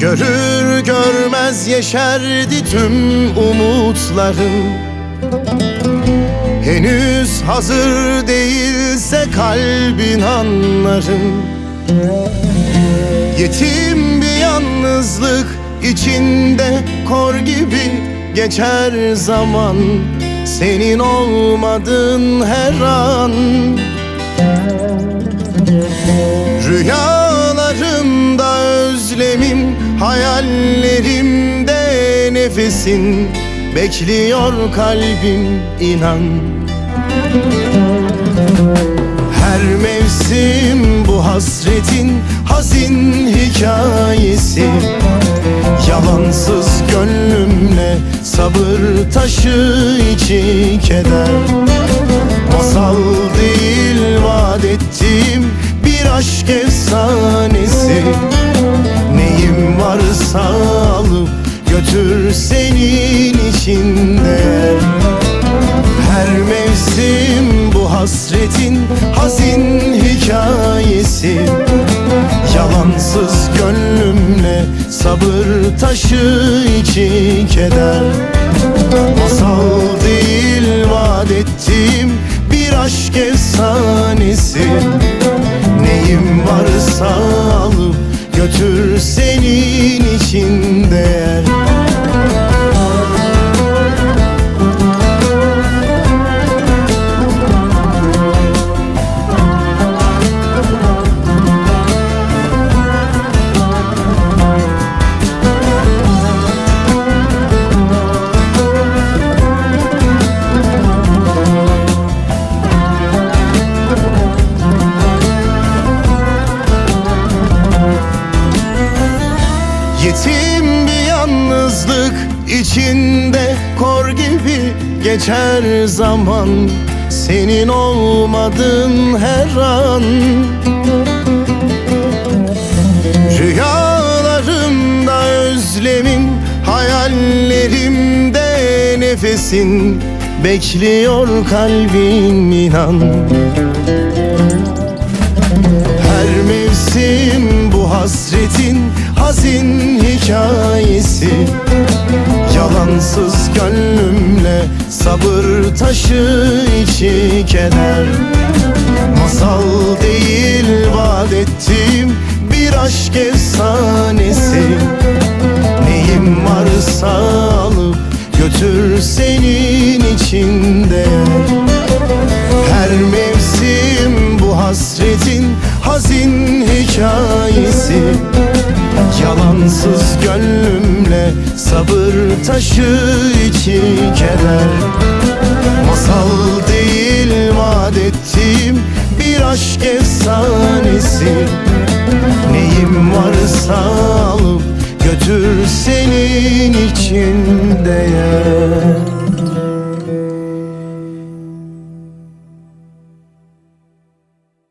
Görür görmez yeşerdi tüm umutlarım Henüz hazır değilse kalbin anlarım Yetim bir yalnızlık içinde kor gibi geçer zaman. Senin olmadın her an. Özlemim Hayallerimde nefesin Bekliyor kalbim inan. Her mevsim bu hasretin hazin hikayesi. Yalansız gönlümle sabır taşı içi keder. Masal değil vaat ettiğim götür senin içinde. Her mevsim bu hasretin hazin hikayesi. Yalansız gönlümle sabır taşı içi keder Masal değil vaat ettiğim bir aşk efsanesi. Neyim varsa alıp götür senin için değer yalnızlık içinde kor gibi geçer zaman. Senin olmadın her an. Rüyalarımda özlemim Hayallerimde nefesin Bekliyor kalbim inan. Her mevsim bu hasretin hazin hikayesi. Yalansız gönlümle sabır taşı içi keder Masal değil vaat ettiğim bir aşk efsanesi. Neyim varsa alıp götür senin için değer her mevsim bu hasretin hazin hikayesi Yalansız gönlümle sabır taşı içi keder. Masal değil vaat bir aşk efsanesi. Neyim varsa alıp götür senin için değer